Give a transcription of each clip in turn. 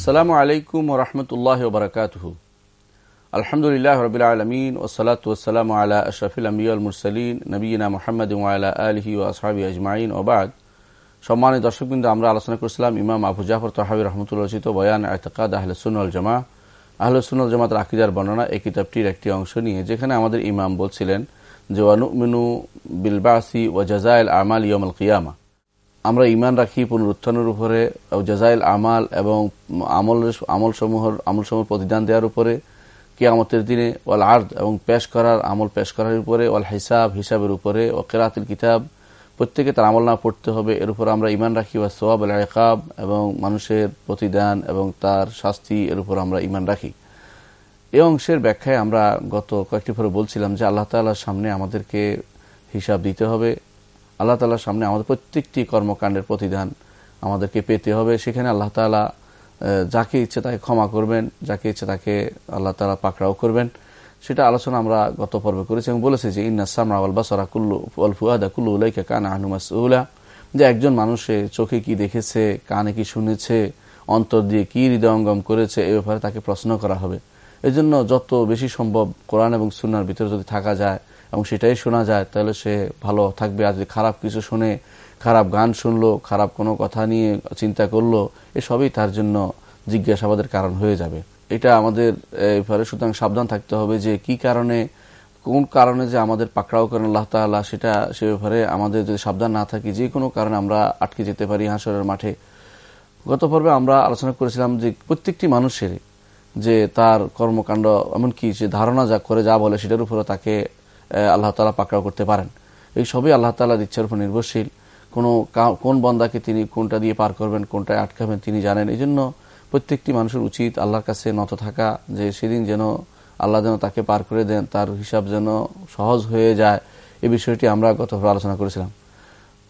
আসসালামু আলাইকুম রহমতুল্লাহ বারকাতহ। আলহামদুলিল্লাহ রবিল আলমিন ওসলাত ওসালাম আলা আশরফিল আমিউল মুরসলিন নবীনা মোহাম্মদ আলা আলহি ও আসহাবি আজমাইন ওবাদ সম্মানিত দর্শকবৃন্দ, আমরা আলোচনা করেছিলাম ইমাম আবু জাফর তহাবি রহমতুল্লাহ রচিত বয়ান আয়তকাদ আহলসুল জামা আহলসুল জামাত আকিদার বর্ণনা এই কিতাবটির একটি অংশ নিয়ে, যেখানে আমাদের ইমাম বলছিলেন যে ওয়ানুমিনু বিলবাসি ও জাজাইল আমাল ইয়মল কিয়ামা। আমরা ইমান রাখি পুনরুত্থানের উপরে জাজাইল আমাল এবং আমল আমল সমূহের আমল সমূহ প্রতিদান দেওয়ার উপরে, কিয়ামতের দিনে, ওয়াল আর্দ এবং পেশ করার, আমল পেশ করার উপরে, ওয়াল হিসাব, হিসাবের উপরে, ও কেরাতুল কিতাব, প্রত্যেকে তার আমল না পড়তে হবে। এর উপর আমরা ইমান রাখি ওয়া সোয়াব আল একাব এবং মানুষের প্রতিদান এবং তার শাস্তি, এর উপর আমরা ইমান রাখি। এই অংশের ব্যাখ্যায় আমরা গত কয়েকটি পরে বলছিলাম যে আল্লাহ তাল্লাহর সামনে আমাদেরকে হিসাব দিতে হবে। আল্লাহ তালার সামনে আমাদের প্রত্যেকটি কর্মকাণ্ডের প্রতিদান আমাদেরকে পেতে হবে। সেখানে আল্লাহ তালা যাকে ইচ্ছে তাকে ক্ষমা করবেন, যাকে ইচ্ছে তাকে আল্লাহ তালা পাকড়াও করবেন। সেটা আলোচনা আমরা গত পর্বে করেছি এবং বলেছি যে, ইন্না সামরা আল বাসরা কুল্লু অল ফুয়াদা কুল্লু উলাইকা কানা আহনুমাসউলা যে একজন মানুষে চোখে কি দেখেছে, কানে কি শুনেছে, অন্তর দিয়ে কি হৃদয়ঙ্গম করেছে, এ ব্যাপারে তাকে প্রশ্ন করা হবে। এজন্য যত বেশি সম্ভব কোরআন এবং সুনার ভিতরে যদি থাকা যায় এবং সেটাই শোনা যায়, তাহলে সে ভালো থাকবে। আর যদি খারাপ কিছু শুনে, খারাপ গান শুনলো, খারাপ কোনো কথা নিয়ে চিন্তা করল, এসবই তার জন্য জিজ্ঞাসাবাদের কারণ হয়ে যাবে। এটা আমাদের এবারে সুতরাং সাবধান থাকতে হবে যে কি কারণে, কোন কারণে যে আমাদের পাকড়াও করেন আল্লাহ তাল্লাহ সেটা সে ব্যাপারে আমাদের যদি সাবধান না থাকি, যে কোনো কারণে আমরা আটকে যেতে পারি হাসরের মাঠে। গত পর্বে আমরা আলোচনা করেছিলাম যে প্রত্যেকটি মানুষের যে তার কর্মকাণ্ড, এমনকি যে ধারণা যা করে যা বলে, সেটার উপরে তাকে আল্লাহ তালা পাকড়াও করতে পারেন। এই সবই আল্লাহ তালার ইচ্ছার উপর নির্ভরশীল। কোনো কোন বন্দাকে তিনি কোনটা দিয়ে পার করবেন, কোনটায় আটকাবেন তিনি জানেন। এই জন্য প্রত্যেকটি মানুষের উচিত আল্লাহর কাছে নত থাকা, যে সেদিন যেন আল্লাহ যেন তাকে পার করে দেন, তার হিসাব যেন সহজ হয়ে যায়। এই বিষয়টি আমরা গত আলোচনা করেছিলাম।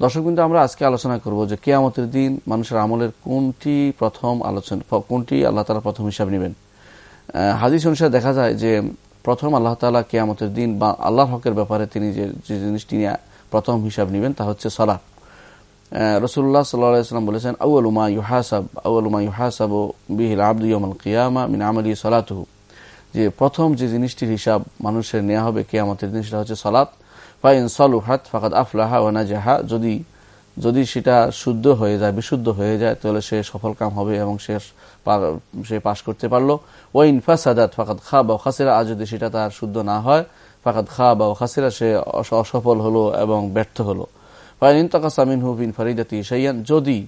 দর্শক কিন্তু আমরা আজকে আলোচনা করব যে কেয়ামতের দিন মানুষের আমলের কোনটি প্রথম আলোচনা, কোনটি আল্লাহ তালা প্রথম হিসাব নেবেন। হাদিস অনুসারে দেখা যায় যে প্রথম আল্লাহ তালা কেয়ামতের দিন বা আল্লাহ হকের ব্যাপারে তিনি যে যে জিনিসটি নিয়ে প্রথম হিসাব নেবেন তা হচ্ছে সলা রসুল্লাহ সাল্লাম বলেছেন আউলুমা ইউহাসাব আউলুমা ইউহাসাব বিহিল আব্দুল কিয়ামা মিন আমলি সলাতহু। যে প্রথম যে জিনিসটির হিসাব মানুষের নেওয়া হবে কেয়ামতের দিন সেটা হচ্ছে সলাৎ ফাইন সলুহাত ফাকাদ আফলাহা ওয়ানাজাহা যদি যদি সেটা শুদ্ধ হয়ে যায়, বিশুদ্ধ হয়ে যায়, তাহলে সে সফল কাম হবে এবং সে সে পাশ করতে পারল। ওয়াইন ফাসাদাত, ফাকাদ খা বা খাসিরা, আর যদি সেটা তার শুদ্ধ না হয়, ফাকাদ খা বা খাসিরা, সে অসফল হলো এবং ব্যর্থ হলো। ফাইন তাকাসামিন হুবিন ফারিদাতি সাইয়ান যদি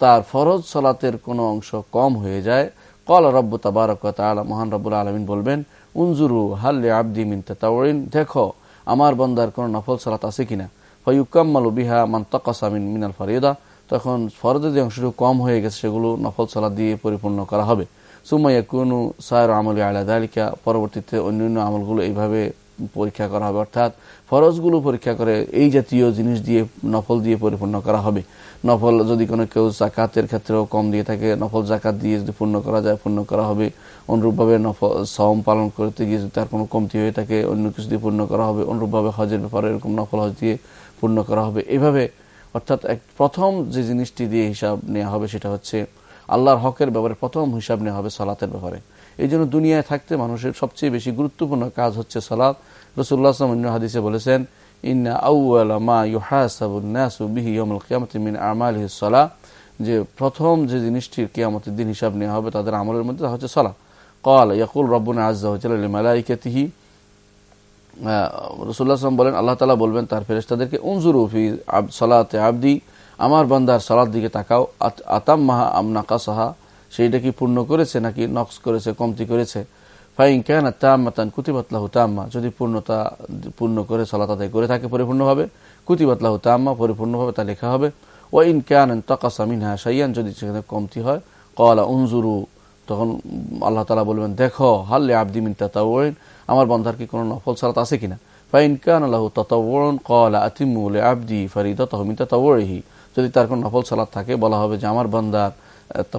তার ফরজ সলাতের কোনো অংশ কম হয়ে যায় কল রব্ব তাবারক তালা মহান রব্বুল আলমিন বলবেন, উনজুরু হাল্লে আব্দি মিন তাওরিন দেখো, আমার বন্দার কোনো নফল সলাত আছে কিনা? ফয়ুকাম্মালু বিহা মান্তকাসামিন মিনাল ফারিদা। তখন ফরজের যে অংশটুকু কম হয়ে গেছে সেগুলো নফল সালাদ দিয়ে পরিপূর্ণ করা হবে। সুমাইয়া কুনু সায়র আমল আলাদা আলিকা পরবর্তীতে অন্যান্য আমলগুলো এইভাবে পরীক্ষা করা হবে। অর্থাৎ ফরজগুলো পরীক্ষা করে এই জাতীয় জিনিস দিয়ে, নফল দিয়ে পরিপূর্ণ করা হবে। নফল যদি কোনো কেউ জাকাতের ক্ষেত্রেও কম দিয়ে থাকে, নফল জাকাত দিয়ে যদি পূর্ণ করা যায়, পূর্ণ করা হবে। অনুরূপভাবে নফল সম পালন করতে গিয়ে যদি তার কোনো কমতি হয়ে থাকে, অন্য কিছু দিয়ে পূর্ণ করা হবে। অনুরূপভাবে হজের ব্যাপারে এরকম নফল হজ দিয়ে পূর্ণ করা হবে। এভাবে অর্থাৎ এক প্রথম যে জিনিসটি দিয়ে হিসাব নেওয়া হবে সেটা হচ্ছে আল্লাহর হকের ব্যাপারে প্রথম হিসাব নেওয়া হবে সালাতের ব্যাপারে। এই জন্য দুনিয়ায় থাকতে মানুষের সবচেয়ে বেশি গুরুত্বপূর্ণ কাজ হচ্ছে সালাত। রসুল্লাহ হাদিসে বলেছেন সলা যে প্রথম যে জিনিসটির কিয়ামতের দিন হিসাব নেওয়া হবে তাদের আমলের মধ্যে হচ্ছে সলা কল ইয়াকুল রব্বুনা আজ্জা হচ্ছে মালাইকাতিহি রসুল্লাহাম বলেন, আল্লাহ তালা বলবেন তার ফেরেস্তাদেরকে উনজুর ফি সলাতে আবদি, আমার বান্দার সলার দিকে তাকাও আতাম মাহা আমনা কাসাহা সেইটা কি পূর্ণ করেছে নাকি নক্স করেছে, কমতি করেছে? ফাইন কেন তাম্মাতান কুতিবাতলাহু তাম্মা, যদি পূর্ণতা পূর্ণ করে, সলাত আদায় করে থাকে, পরিপূর্ণভাবে কুতিবাতলাহু তাম্মা, পরিপূর্ণভাবে তা লেখা হবে। ও ইন কেন তকাসা মিনহা সাইয়ান যদি সেখানে কমতি হয় কলা উনজুরু, তখন আল্লাহ তালা বলবেন, দেখো, হাল্লে আবদি মিনতা তাওয়াইন আমার বন্ধার কি কোনো নফল সালাত আছে কিনা? আতিমুল আবদি যদি তার কোনো নফল সালাত থাকে, বলা হবে যে আমার বান্দার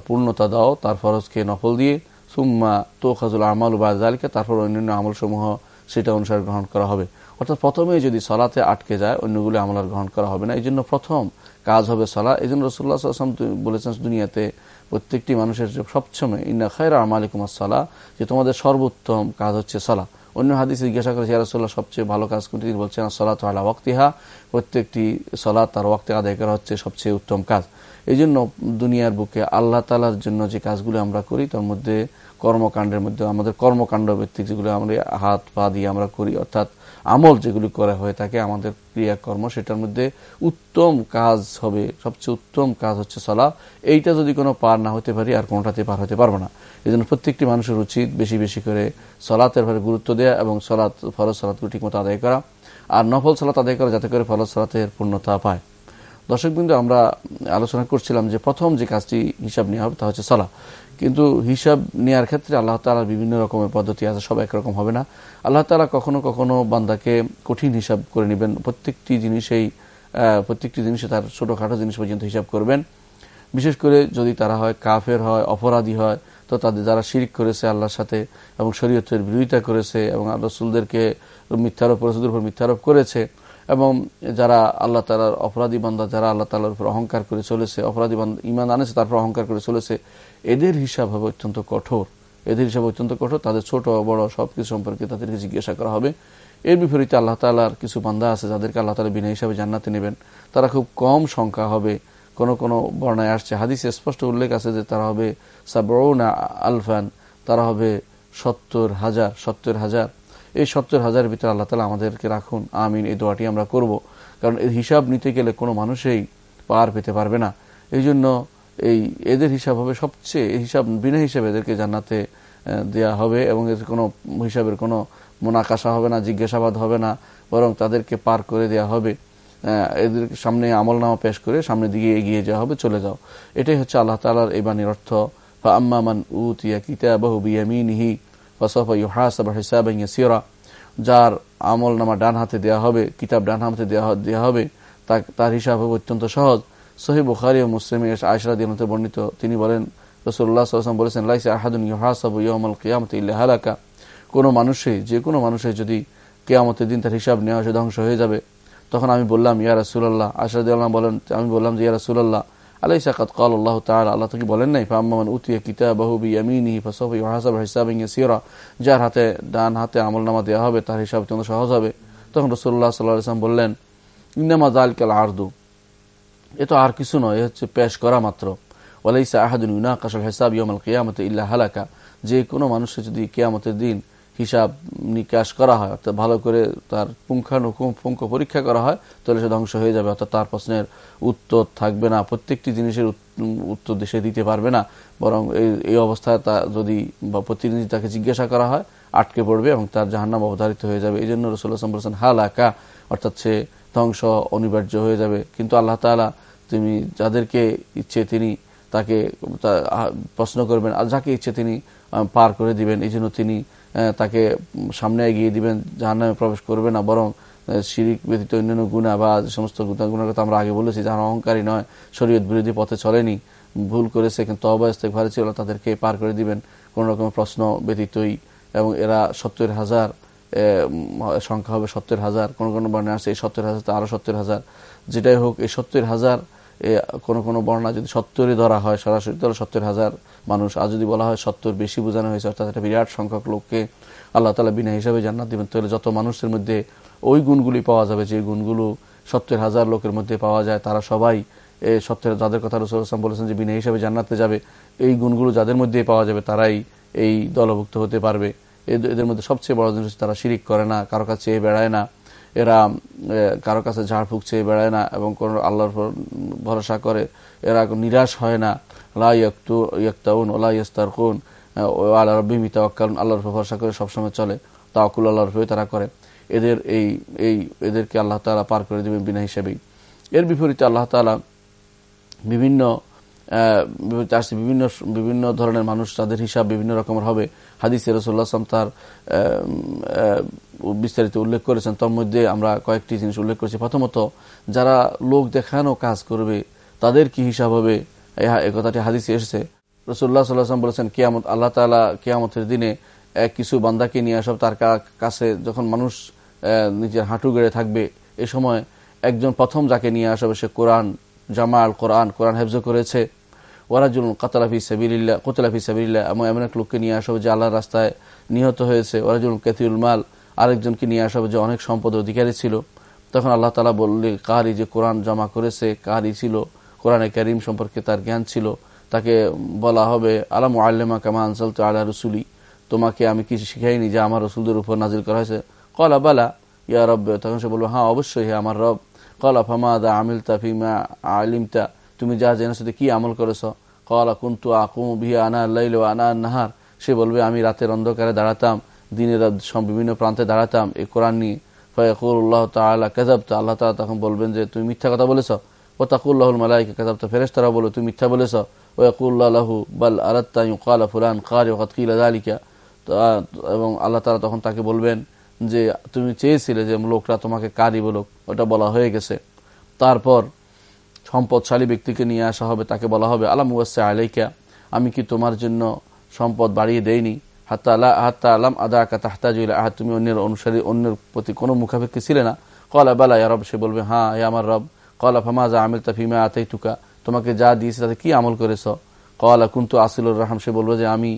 পূর্ণতা দাও, তার ফরজকে নফল দিয়ে, সুম্মা তো খাজুল আমাল বা জালিকা তারপর অন্যান্য আমলসমূহ সেটা অনুসারে গ্রহণ করা হবে। অর্থাৎ প্রথমেই যদি সলাতে আটকে যায়, অন্যগুলি আমল আর গ্রহণ করা হবে না। এই জন্য প্রথম কাজ হবে সলা এই জন্য রসুল্লাহ আসলাম বলেছেন দুনিয়াতে প্রত্যেকটি মানুষের সবসময়, ইন্না খায়রা মালিকুম সালা যে তোমাদের সর্বোত্তম কাজ হচ্ছে সলা অন্য হাদিস জিজ্ঞাসা করে ইয়ারসোল্লাহ সবচেয়ে ভালো কাজ কোনটি? তিনি বলছেন সলাত আলা ওয়াক্তিহা প্রত্যেকটি সলাৎ তার ওয়াক্তে আদায় করা হচ্ছে সবচেয়ে উত্তম কাজ। এই জন্য দুনিয়ার বুকে আল্লাহ তালার জন্য যে কাজগুলো আমরা করি, তার মধ্যে কর্মকাণ্ডের মধ্যে আমাদের কর্মকাণ্ড ভিত্তিক যেগুলো আমরা হাত পা দিয়ে আমরা করি, অর্থাৎ আমল যেগুলি করা হয়ে থাকে আমাদের ক্রিয়াকর্ম, সেটার মধ্যে উত্তম কাজ হবে। সবচেয়ে উত্তম কাজ হচ্ছে সলা এইটা যদি কোনো পার না হতে পারি, আর কোনোটাতে পার হতে পারব না। এই জন্য প্রত্যেকটি মানুষের উচিত বেশি বেশি করে সলাতের ভাবে গুরুত্ব দেওয়া এবং সলাৎ, ফরজ সলাৎগুলো ঠিকমতো আদায় করা। আর নফল সলাৎ আদায় করা, যাতে করে ফরজ সলাতের পূর্ণতা পায়। দর্শক বিন্দু আমরা আলোচনা করছিলাম যে প্রথম যে কাজটি হিসাব নেওয়া হবে তা হচ্ছে সলা কিন্তু হিসাব নেওয়ার ক্ষেত্রে আল্লাহ তালার বিভিন্ন রকমের পদ্ধতি আছে, সব একরকম হবে না। আল্লাহ তালা কখনো কখনো বান্দাকে কঠিন হিসাব করে নেবেন। প্রত্যেকটি জিনিসেই প্রত্যেকটি জিনিসে তার ছোটোখাটো জিনিস পর্যন্ত হিসাব করবেন। বিশেষ করে যদি তারা হয় কাফের হয়, অপরাধী হয়, তো তাদের যারা শিরিক করেছে আল্লাহর সাথে এবং শরীয়তের বিরোধিতা করেছে এবং আল্লাহ রসুলদেরকে মিথ্যারোপ রসুদের উপর মিথ্যারোপ করেছে এবং যারা আল্লাহ তালার অপরাধী বান্দা, যারা আল্লাহ তালার উপর অহংকার করে চলেছে, অপরাধী বান্দা ইমান আনেছে, তারপর অহংকার করে চলেছে, এদের হিসাব হবে অত্যন্ত কঠোর। এদের হিসাব অত্যন্ত কঠোর, তাদের ছোট, বড় সবকিছু সম্পর্কে তাদেরকে জিজ্ঞাসা করা হবে। এর বিপরীতে আল্লাহ তালার কিছু বান্দা আছে যাদেরকে আল্লাহ তালা বিনা হিসাবে জান্নাতে নেবেন। তারা খুব কম সংখ্যা হবে, কোন কোন বর্ণায় আসছে। হাদিসে স্পষ্ট উল্লেখ আছে যে তারা হবে সাবরৌনা আলফান, তারা হবে সত্তর হাজার সত্তর হাজার। এই সত্তর হাজারের ভিতরে আল্লাহ তালা আমাদেরকে রাখুন। আমিন, এই দোয়াটি আমরা করব। কারণ এর হিসাব নিতে গেলে কোনো মানুষেই পার পেতে পারবে না। এই জন্য এই এদের হিসাব হবে সবচেয়ে হিসাব বিনা হিসাবে এদেরকে জান্নাতে দেয়া হবে এবং এর কোনো হিসাবের কোনো মোনাকাশা হবে না, জিজ্ঞাসাবাদ হবে না, বরং তাদেরকে পার করে দেয়া হবে। এদের সামনে আমল নামা পেশ করে সামনে দিকে এগিয়ে যাওয়া হবে, চলে যাও। এটাই হচ্ছে আল্লাহ তালার এই বাণীর অর্থ। বা আম্মামান উতিয়া কিতাবাহু বিয়ামিনিহি। ইয়াসিরা যার আমল নামা ডান হাতে দেওয়া হবে, কিতাব ডান হাতে দেওয়া হবে তার হিসাব হবে অত্যন্ত সহজ। সহি বুখারি ও মুসলিম আয়সরা দিনতে বর্ণিত, তিনি বলেন রসুল্লাহ সাল্লাম বলেছেন, লাইসে আহাদুন ইহাসাবু কিয়ামত ইল্লা হালাকা। কোনো মানুষে, যে কোনো মানুষে যদি কেয়ামতের দিন তার হিসাব নেওয়া সে ধ্বংস হয়ে যাবে, তখন আমি বললাম, ইয়া রাসুল্লাহ আশরাদ বলেন, আমি বললাম যে, ইয়া আলাই সাকাত কাল আল্লাহ তাল আল্লাহ তাকে বলেন নাই ফাম্মান উতিয়া কিতা বাহুবি ইয়ামিনি ফসফি হাসাব হিসাব সিরা যার হাতে, ডান হাতে আমল নামা দেওয়া হবে, তার হিসাব অত্যন্ত সহজ হবে। তখন রসুল্লাহ সাল্লাহ বললেন ইন্দামা জাল কাল আর্দু, এ তো আর কিছু নয় হচ্ছে পেশ করা মাত্র। ওয়ালাইসা আহাদুন ইউনা কাসল হিসাব ইয়মাল কিয়ামতে ইল্লা হালাকা, যে কোনো মানুষের যদি কেয়ামতের দিন হিসাব নিকাশ করা হয়, অর্থাৎ ভালো করে তার পুঙ্খানুপুঙ্খ পরীক্ষা করা হয়, তাহলে সে ধ্বংস হয়ে যাবে, অর্থাৎ তার প্রশ্নের উত্তর থাকবে না, প্রত্যেকটি জিনিসের উত্তর দেশে দিতে পারবে না, বরং এই অবস্থায় তা যদি বা প্রতিনিধি তাকে জিজ্ঞাসা করা হয়, আটকে পড়বে এবং তার জাহান্নাম অবধারিত হয়ে যাবে। এই জন্য রসুল্লাহাম বলছেন হাল আকা অর্থাৎ সে ধ্বংস অনিবার্য হয়ে যাবে। কিন্তু আল্লাহ তালা তুমি যাদেরকে ইচ্ছে তিনি তাকে প্রশ্ন করবেন আর যাকে ইচ্ছে তিনি পার করে দিবেন, এই জন্য তিনি তাকে সামনে এগিয়ে দিবেন যার নামে প্রবেশ করবে না, বরং শিরিক ব্যতীত অন্যান্য গুণা বা যে সমস্ত গুণার কথা আমরা আগে বলেছি যারা অহংকারী নয়, শরীয়ত বিরোধী পথে চলেনি, ভুল করেছে, কিন্তু অবস্থা ভারী ছিল তাদেরকে পার করে দিবেন, কোন রকমের প্রশ্ন ব্যতীতই, এবং এরা সত্তর হাজার সংখ্যা হবে সত্তর হাজার, কোন কোনো বর্ণে আসছে এই সত্তর হাজার তো আরও সত্তর হাজার, যেটাই হোক এই সত্তর হাজার কোন কোনো বর্ণা যদি সত্তরই ধরা হয়, সরাসরি তাহলে সত্তর হাজার মানুষ, আর যদি বলা হয় সত্তর বেশি বোঝানো হয়েছে, অর্থাৎ একটা বিরাট সংখ্যক লোককে আল্লাহ তালা বিনা হিসাবে জান্নাত দিবেন, তাহলে যত মানুষের মধ্যে ওই গুণগুলি পাওয়া যাবে, যে গুণগুলো সত্তর হাজার লোকের মধ্যে পাওয়া যায়, তারা সবাই সত্তর, যাদের কথা রসুল আসলাম বলেছেন যে বিনা হিসাবে জান্নাতে যাবে, এই গুণগুলো যাদের মধ্যে পাওয়া যাবে, তারাই এই দলভুক্ত হতে পারবে। এদের মধ্যে সবচেয়ে বড় জিনিস তারা শিরিক করে না, কারও কাছে বেড়ায় না, এরা কারও কাছে ঝাড় ফুক চেয়ে বেড়ায় না, এবং কোন আল্লাহর ভরসা করে, এরা নিরাশ হয় না ওলা আল্লাহ ভরসা করে সবসময় চলে। তারা করে। এদের এই এই এদেরকে আল্লাহ তালা পার করে বিনা হিসেবেই। এর বিপরীতে আল্লাহ তালা বিভিন্ন বিভিন্ন বিভিন্ন ধরনের মানুষ, তাদের হিসাব বিভিন্ন রকমের হবে। হাদিস রসুল্লাহ আসলাম তার বিস্তারিত উল্লেখ করেছেন। তার মধ্যে আমরা কয়েকটি জিনিস উল্লেখ করেছি। প্রথমত, যারা লোক দেখানো কাজ করবে, তাদের কি হিসাব হবে? কথাটি হাদিসে এসেছে। রসুল্লাহ সাল্লাহাম বলেছেন, কিয়ামত আল্লাহ তালা কিয়ামতের দিনে কিছু বান্দাকে নিয়ে আসব তার কাছে যখন মানুষ নিজের হাঁটু গেড়ে থাকবে, এ সময় একজন প্রথম যাকে নিয়ে আসবে সে কোরআন জামাল কোরআন কোরআন হেফজ করেছে। ওয়ারাজুল কাতালাফি সাবিল্লা কোতলাফি সাবিল্লা এমন এমন এক লোককে নিয়ে আসা যে আল্লাহর রাস্তায় নিহত হয়েছে। ওয়ারাজুল কেতিউল মাল, আরেকজনকে নিয়ে আসা যে অনেক সম্পদ অধিকারী ছিল। তখন আল্লাহ তালা বললে কারি যে কোরআন জমা করেছে কারি ছিল কোরআনে করিম সম্পর্কে তার জ্ঞান ছিল। তাকে বলা হবে আলাম আল্লেমা কামা আনসাল তো আল্লাহ রসুলি। তোমাকে আমি কিছু শিখাইনি যে আমার রসুলদের উপর নাজিল করা হয়েছে। কলা, বালা, ইয়া রব। তখন সে বলব হ্যাঁ অবশ্যই আমার রব। কলা ফামাদা আমিল তাফিমা আলিমতা। তুমি যা জেনেছো কি আমল করেছ? কলা, কুন্তু আকুম ভিয়া আনা আল্লাহ আনা নাহার। সে বলবে, আমি রাতের অন্ধকারে দাঁড়াতাম, দিনের বিভিন্ন প্রান্তে দাঁড়াতাম এই কোরআন নিয়ে। ফয়াকুল্লাহ তালা কেজাবতা আল্লাহ তালা তখন বলবেন যে, তুমি মিথ্যা কথা বলেছ? ও তাকুল্লাহুল মালাইকে কেজাবতা ফেরেস্তারা বলো, তুমি মিথ্যা বলেছ। ওয়াকুল্লাহু বাল আলাত্তা কালা ফুলান কার ওয়াকিল আলিকা এবং আল্লাহ তালা তখন তাকে বলবেন যে, তুমি চেয়েছিলে যে লোকটা তোমাকে কারি বলো ওটা বলা হয়ে গেছে। তারপর সম্পদশালী ব্যক্তিকে নিয়ে আসা হবে, তাকে বলা হবে, আলাম ওয়াসা আলাইকা, আমি কি তোমার জন্য সম্পদ বাড়িয়ে দেইনি? হাত্তা আল্লাহ হাত্তা আলাম আদা আকা তাহতাজুল আহ তুমি অন্যের অনুসারী, অন্যের প্রতি কোনো মুখাপেক্ষি ছিলে না? কলা, বেলা রব, সে বলবে হ্যাঁ আমার রব। কলা ফামাজা আমিল তাফিমা আতাই তুকা তোমাকে যা দিয়েছে তাতে কি আমল করেছ? কলা কুন্তু আসিলুর রহম, সে বলবে যে আমি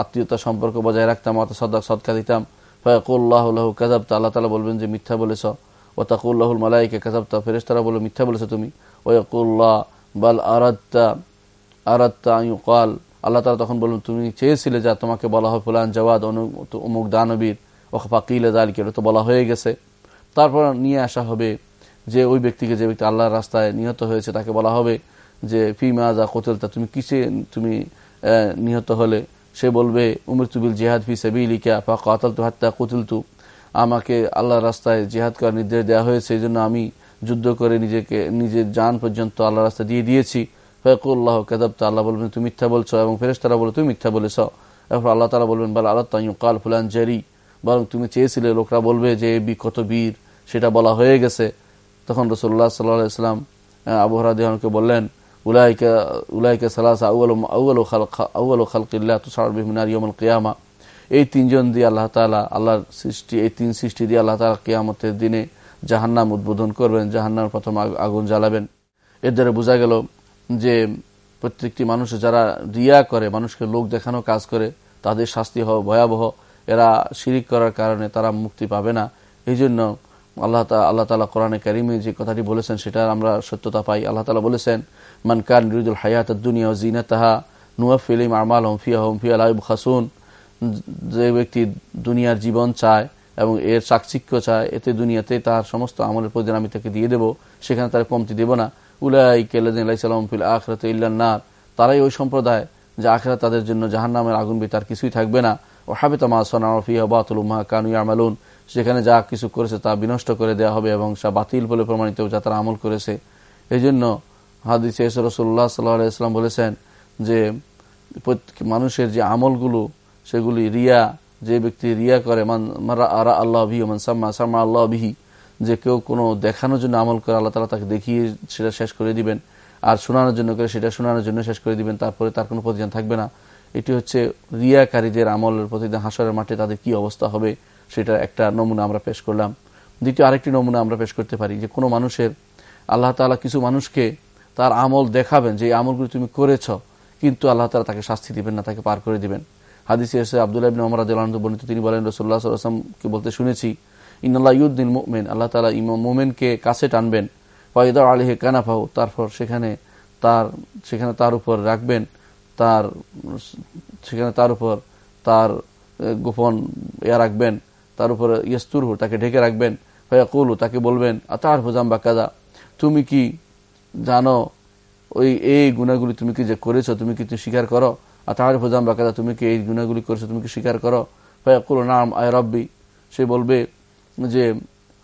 আত্মীয়তা সম্পর্ক বজায় রাখতাম, অত সদা সদকা দিতাম। ফয়াকুল্লাহ কাজাবতা আল্লাহ তালা বলবেন যে মিথ্যা বলেছ। ও তাকুল্লাহুল মালাইকে কাজাবতা ফেরেস্তারা বলো মিথ্যা বলেছ তুমি। ওয়াকুল্লাহ বাল আরাত্তা আরাত্তা কাল আল্লাহ তালা তখন বলুন তুমি চেয়েছিলে যা তোমাকে বলা হয় ফুলান জওয়াদ অমুক দানবীর। ও ফাকিল আলিকে তো বলা হয়ে গেছে। তারপর নিয়ে আসা হবে যে ওই ব্যক্তিকে যে ব্যক্তি আল্লাহর রাস্তায় নিহত হয়েছে, তাকে বলা হবে যে, ফি মাজা কোতেলতা তুমি কিসে, তুমি নিহত হলে? সে বলবে উমর তুবিল জেহাদ ফি সাবিলিকা ফা কাতাল তু হাত্তা কুতুলতু আমাকে আল্লাহর রাস্তায় জেহাদ করার নির্দেশ দেওয়া হয়েছে, এই জন্য আমি যুদ্ধ করে নিজেকে, নিজের যান পর্যন্ত আল্লাহ রাস্তা দিয়ে দিয়েছি। ফেকুল্লাহ কেদাবতা আল্লাহ বলবেন, তুমি মিথ্যা বলছো এবং ফেরেস্তারা বলে, তুমি মিথ্যা বলেছ এরপর আল্লাহ তালা বলবেন, বল আল্লাহ তাই কাল ফুলান জেরি বরং তুমি চেয়েছিলে, লোকরা বলবে যে বি কত বীর সেটা বলা হয়ে গেছে। তখন রসুল্লাহ সাল্লাহ ইসলাম আবহরা দেহনকে বললেন, উলাইকা কিয়ামা। এই তিনজন আল্লাহর সৃষ্টি, এই তিন সৃষ্টি কিয়ামতের দিনে জাহান্নাম উদ্বোধন করবেন জাহান্নাম প্রথম আগুন জ্বালাবেন। এর দ্বারা বোঝা গেল যে প্রত্যেকটি মানুষ যারা রিয়া করে, মানুষকে লোক দেখানো কাজ করে, তাদের শাস্তি হয় ভয়াবহ, এরা শিরিক করার কারণে তারা মুক্তি পাবে না। এই জন্য আল্লাহ আল্লাহ তালা কোরআনে কারিমে যে কথাটি বলেছেন, সেটা আমরা সত্যতা পাই। আল্লাহ তালা বলেছেন মানকান রিদুল হায়াত দুনিয়া জিনা তাহা নুয়াফিলিম আমাল হমফিয়া হমফিয়া লাইব খাসুন যে ব্যক্তি দুনিয়ার জীবন চায় এবং এর চাকচিক্য চায়, এতে দুনিয়াতে তার সমস্ত আমলের প্রতি আমি তাকে দিয়ে দেব, সেখানে তার কমতি দেব না। উলাই কেলাদিন আখরাত ইল্লান্নার তারাই ওই সম্প্রদায় যে আখরা তাদের জন্য জাহান নামের আগুন তার কিছুই থাকবে না। ও হাবিতামা সোনাফিয়া বাতুল উম্মা কানু আমালুন সেখানে যা কিছু করেছে তা বিনষ্ট করে দেওয়া হবে এবং সা বাতিল বলে প্রমাণিত যা তারা আমল করেছে। এই জন্য হাদিস রসুল্লাহ সাল্লাহ ইসলাম বলেছেন যে মানুষের যে আমলগুলো, সেগুলি রিয়া, যে ব্যক্তি রিয়া করে আরা আল্লাহ বিহি মান সাম্মা সাম্মা আল্লাহ বিহি, যে কেউ কোনো দেখানোর জন্য আমল করে আল্লাহ তালা তাকে দেখিয়ে সেটা শেষ করে দিবেন। আর শোনানোর জন্য করে সেটা শোনানোর জন্য শেষ করে দিবেন, তারপরে তার কোনো প্রতিদান থাকবে না। এটি হচ্ছে রিয়াকারীদের আমলের প্রতিদিন, হাসরের মাঠে তাদের কি অবস্থা হবে? সেটা একটা নমুনা আমরা পেশ করলাম। দ্বিতীয় আরেকটি নমুনা আমরা পেশ করতে পারি যে কোনো মানুষের, আল্লাহ তালা কিছু মানুষকে তার আমল দেখাবেন যে আমলগুলি তুমি করেছ, কিন্তু আল্লাহ তালা তাকে শাস্তি দিবেন না, তাকে পার করে দিবেন। হাদিস এসে আবদুল্লাহ ইবিন ওমর আদালন্ত বর্ণিত, তিনি বলেন রসুল্লাহ সাল্লামকে বলতে শুনেছি ইন্নআল্লাহ ইউদ্দিন মোমেন আল্লাহ তালা মোমেনকে কাছে টানবেন। ফয়দা আলিহে কানাফাও তারপর সেখানে তার সেখানে তার উপর রাখবেন। তার, সেখানে তার উপর তার গোপন ইয়া রাখবেন। তার উপর ইয়স্তুরহু, তাকে ঢেকে রাখবেন। ফয়াকুলু, তাকে বলবেন আতার হুজাম বা কাদা তুমি কি জানো ওই এই গুণাগুলি তুমি কি যে করেছ, তুমি কি তুমি স্বীকার করো? আতার হুজাম বা কাদা তুমি কি এই গুণাগুলি করেছ, তুমি কি স্বীকার করো? ফয়াকুল, নাম, আয় রব্বি। সে বলবে যে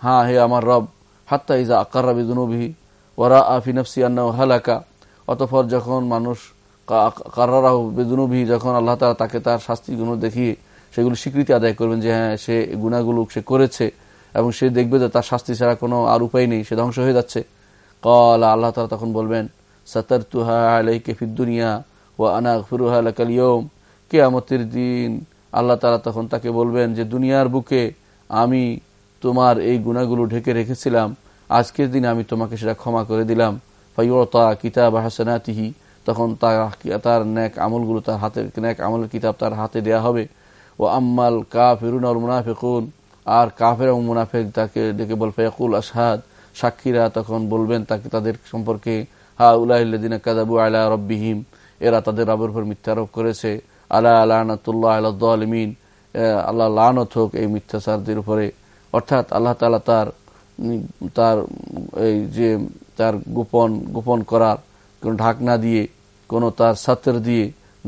হ্যাঁ হে আমার রব, হাত্তা ইজা আকার রবি দুনুবিহি ওরা আফি নফসি আন্না হালাকা। অতফর যখন মানুষ কার্রাহ বেদুনুবিহি যখন আল্লাহ তালা তাকে তার শাস্তি গুণ দেখিয়ে সেগুলো স্বীকৃতি আদায় করবেন যে হ্যাঁ সে গুণাগুলো সে করেছে এবং সে দেখবে যে তার শাস্তি ছাড়া কোনো আর উপায় নেই, সে ধ্বংস হয়ে যাচ্ছে। কল আল্লাহ তালা তখন বলবেন সতর তুহা আলাইকে ফিদ্দুনিয়া ও আনা ফিরুহা কালিয়ম কেয়ামতের দিন আল্লাহ তালা তখন তাকে বলবেন যে, দুনিয়ার বুকে আমি তোমার এই গুণাগুলো ঢেকে রেখেছিলাম, আজকের দিনে আমি তোমাকে সেটা ক্ষমা করে দিলাম। ফাইতা কিতাব হাসানাতিহি। তখন তার তার ন্যাক আমলগুলো তার হাতে, ন্যাক আমলের কিতাব তার হাতে দেয়া হবে। ও আম্মাল কাফিরুন মুনাফিকুন আর কাফের এবং মুনাফেক তাকে ডেকে বল ফেকুল আসাদ সাক্ষীরা তখন বলবেন তাকে, তাদের সম্পর্কে হা উল্লাহিল্লাদিন কাদাবু আলা রব্বিহিম। এরা তাদের রবের উপর মিথ্যারোপ করেছে। আল্লাহ আল্লাহতুল্লাহ আলমিন আল্লাহ লানত হোক এই মিথ্যাচারদের উপরে। অর্থাৎ আল্লাহ তালা তার তার এই যে, তার গোপন গোপন করার কোন ঢাকনা দিয়ে, কোনো তার সাতের দিয়ে,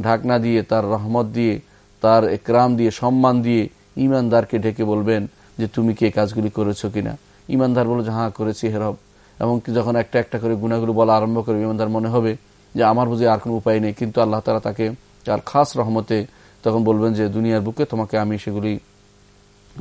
ঢাকনা দিয়ে, তার রহমত দিয়ে তার একরাম দিয়ে, সম্মান দিয়ে ইমানদারকে ঢেকে বলবেন যে, তুমি কি কাজগুলি করেছ কিনা? ইমানদার বলো যে হ্যাঁ করেছি হেরব এমনকি যখন একটা একটা করে গুণাগুলো বলা আরম্ভ করবে ইমানদার মনে হবে যে, আমার বুঝে আর কোনো উপায় নেই। কিন্তু আল্লাহ তালা তাকে তার খাস রহমতে তখন বলবেন যে, দুনিয়ার বুকে তোমাকে আমি সেগুলি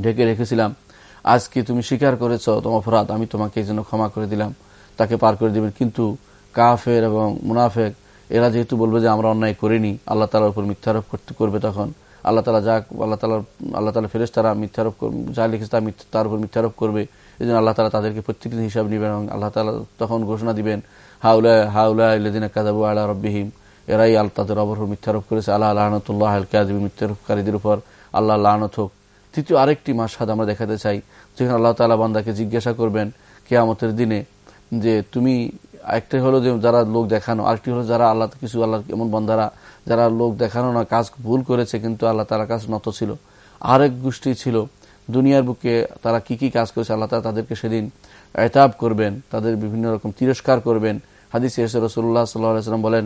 ঢেকে রেখেছিলাম। আজকে তুমি স্বীকার করেছ তোমার অপরাধ? আমি তোমাকে এই জন্য ক্ষমা করে দিলাম। তাকে পার করে দিবেন। কিন্তু কাফের এবং মুনাফেক, এরা যেহেতু বলবে যে, আমরা অন্যায় করিনি। আল্লাহ তালার উপর মিথ্যারোপ করতে করবে তখন। আল্লাহ তালা যা, আল্লাহ তালা আল্লাহ তালা ফেরেস তারা মিথ্যারোপ যা লিখেছে তা তার উপর মিথ্যারোপ করবে। এই জন্য আল্লাহ তালা তাদেরকে প্রত্যেকদিন হিসাব নেবেন এবং আল্লাহ তালা তখন ঘোষণা দিবেন, হাউলা হাউলা ইদিন কাদাবু আল্লাহ রব্বিহিম। এরাই আল্লাহ তাদের অবর মিথ্যারোপ করেছে। আল্লাহ আলহানতুল্লাহ আলকাজবি মিথ্যারোপকারীদের উপর আল্লাহ লানত হোক। তৃতীয় আরেকটি মাসাদ আমরা দেখাতে চাই, যেখানে আল্লাহ তালা বান্দাকে জিজ্ঞাসা করবেন কেয়ামতের দিনে যে, তুমি একটাই হলো যে, যারা লোক দেখানো, আরেকটি হলো যারা আল্লাহ, কিছু আল্লাহ, এমন বন্ধারা যারা লোক দেখানো না, কাজ ভুল করেছে, কিন্তু আল্লাহ তালার কাছে নত ছিল। আরেক গোষ্ঠী ছিল, দুনিয়ার বুকে তারা কি কি কাজ করেছে, আল্লাহ তালা তাদেরকে সেদিন এতাব করবেন, তাদের বিভিন্ন রকম তিরস্কার করবেন। হাদিস রসুল্লাহ সাল্লাম বলেন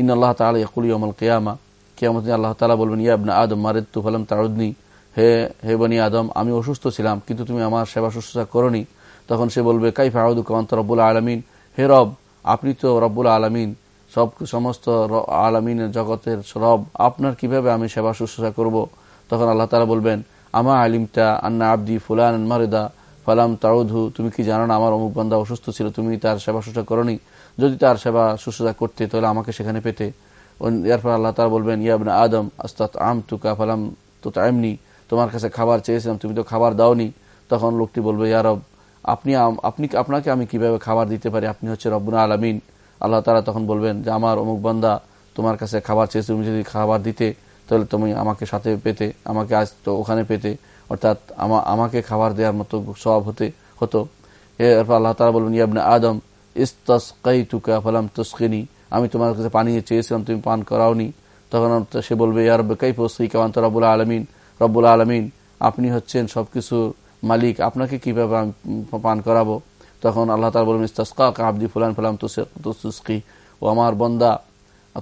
ইন আল্লাহ তালা ইকুলি অমল কেয়ামা কেয়ামত আল্লাহ তালা বলবেন ইয়াবনা আদম মারেদ তুফালাম তারুদনি হে হে বনি আদম, আমি অসুস্থ ছিলাম, কিন্তু তুমি আমার সেবা শুশ্রূষা করনি। তখন সে বলবে কাই ফাউদু কান্ত রব্বুল আলমিন? হে রব, আপনি তো রব্বুল আলমিন। সব সমস্ত আলমিনের জগতের রব, আপনার কীভাবে আমি সেবা শুশ্রূষা করব? তখন আল্লাহ তালা বলবেন, আমা আলিমটা আন্না আব্দি ফুলান মারেদা? ফালাম তারুধু তুমি কি জানো না, আমার অমুক বান্দা অসুস্থ ছিল, তুমি তার সেবা শুশ্রূষা করনি? যদি তার সেবা শুশ্রূষা করতে, তাহলে আমাকে সেখানে পেতে। এরপর আল্লাহ তালা বলবেন ইয়াবনা আদম আস্তাত আম তুকা ফালাম তো তাইমনি তোমার কাছে খাবার চেয়েছিলাম, তুমি তো খাবার দাওনি। তখন লোকটি বলবে ইয়ারব আপনি আপনি, আপনাকে আমি কীভাবে খাবার দিতে পারি? আপনি হচ্ছে রব্বুনা আলমিন। আল্লাহ তালা তখন বলবেন যে, আমার অমুক বান্দা তোমার কাছে খাবার চেয়েছে, তুমি যদি খাবার দিতে, তাহলে তুমি আমাকে সাথে পেতে, আমাকে আজ তো ওখানে পেতে। অর্থাৎ আমা, আমাকে খাবার দেওয়ার মতো সব হতে, হতো। এরপর আল্লাহ তালা বলবেন ইয়াবনা আদম ইস্তস্কাই তুকা ফলাম তস্কিনী। আমি তোমার কাছে পানি চেয়েছিলাম, তুমি পান করাওনি। তখন সে বলবে ইয়ার বেকাই পস্কি কামান্ত রব্বুল আলমিন? রব্বুল আলমিন, আপনি হচ্ছেন সবকিছু মালিক, আপনাকে কীভাবে পান করাবো? তখন আল্লাহ তালা বলবেন ইস্তাসকা আব্দি ফুলান ফুলাম তুস্কি ও আমার বন্দা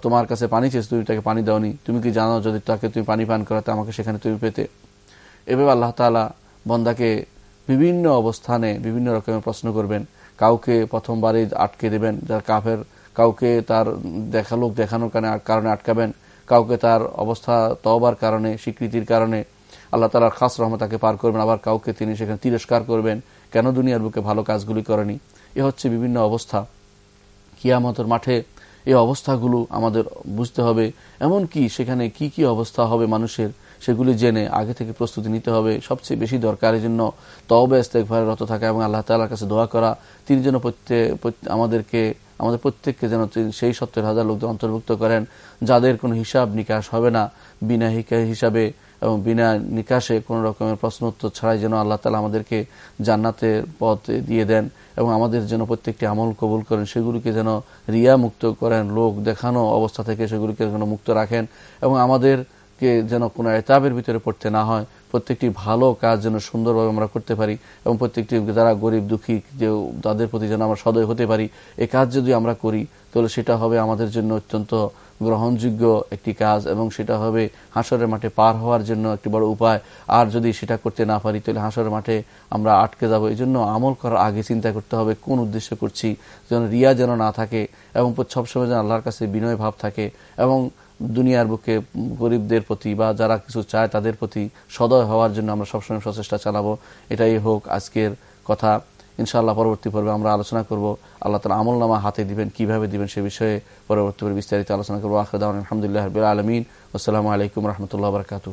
তোমার কাছে পানি চেয়েছে, তুমি তাকে পানি দাওনি। তুমি কি জানো যদি তাকে তুমি পানি পান করাতে, আমাকে সেখানে তুমি পেতে? এভাবে আল্লাহ তালা বন্দাকে বিভিন্ন অবস্থানে বিভিন্ন রকমের প্রশ্ন করবেন। কাউকে প্রথমবারে আটকে দেবেন, যার কাফের, কাউকে তার দেখা, লোক দেখানোর কারণে আটকাবেন, কাউকে তার অবস্থা তবার কারণে, স্বীকৃতির কারণে আল্লাহ তালার খাস রহমত তাকে পার করবেন, আবার কাউকে তিনি সেখানে তিরস্কার করবেন। কেন দুনিয়ার বুকে ভালো কাজগুলি করেনি? এ হচ্ছে বিভিন্ন অবস্থা। কিয়ামতের মাঠে এই অবস্থাগুলো আমাদের বুঝতে হবে। এমন কি সেখানে কি কি অবস্থা হবে মানুষের, সেগুলি জেনে আগে থেকে প্রস্তুতি নিতে হবে। সবচেয়ে বেশি দরকার এই জন্য তবে ইস্তেকভারে রত থাকা এবং আল্লাহ তালার কাছে দোয়া করা। তিনি যেন প্রত্যেক আমাদেরকে, আমাদের প্রত্যেককে যেন সেই সত্তর হাজার লোকদের অন্তর্ভুক্ত করেন, যাদের কোনো হিসাব নিকাশ হবে না। বিনা হিসাবে এবং বিনা নিকাশে কোনো রকমের প্রশ্ন উত্তর ছাড়াই যেন আল্লাহ তালা আমাদেরকে জান্নাতের পথ দিয়ে দেন এবং আমাদের যেন প্রত্যেকটি আমল কবুল করেন, সেগুলিকে যেন রিয়া মুক্ত করেন, লোক দেখানো অবস্থা থেকে সেগুলিকে যেন মুক্ত রাখেন এবং আমাদেরকে যেন কোনো এতাবের ভিতরে পড়তে না হয়। প্রত্যেকটি ভালো কাজ যেন সুন্দরভাবে আমরা করতে পারি এবং প্রত্যেকটি যারা গরিব, দুঃখী, যে তাদের প্রতি যেন আমরা সদয় হতে পারি। এ কাজ যদি আমরা করি, তাহলে সেটা হবে আমাদের জন্য অত্যন্ত গ্রহণযোগ্য একটি কাজ এবং সেটা হবে হাঁসরের মাঠে পার হওয়ার জন্য একটি বড় উপায়। আর যদি সেটা করতে না পারি, তাহলে হাঁসরের মাঠে আমরা আটকে যাব। এই জন্য আমল করার আগে চিন্তা করতে হবে, কোন উদ্দেশ্য করছি, যেন রিয়া যেন না থাকে এবং সবসময় যেন আল্লাহর কাছে বিনয় ভাব থাকে এবং দুনিয়ার বুকে গরিবদের প্রতি বা যারা কিছু চায় তাদের প্রতি সদয় হওয়ার জন্য আমরা সবসময় সচেষ্টা চালাবো। এটাই হোক আজকের কথা। ইনশাআল্লাহ পরবর্তী পর্বে আমরা আলোচনা করব। আল্লাহ তালা আমল নামা হাতে দিবেন, কীভাবে দিবেন সে বিষয়ে পরবর্তী পর্বে বিস্তারিত আলোচনা করব। আখরদান আলহামদুলিল্লাহ আলমিন। আসসালামু আলাইকুম রহমতুল্লাহ বরকাতু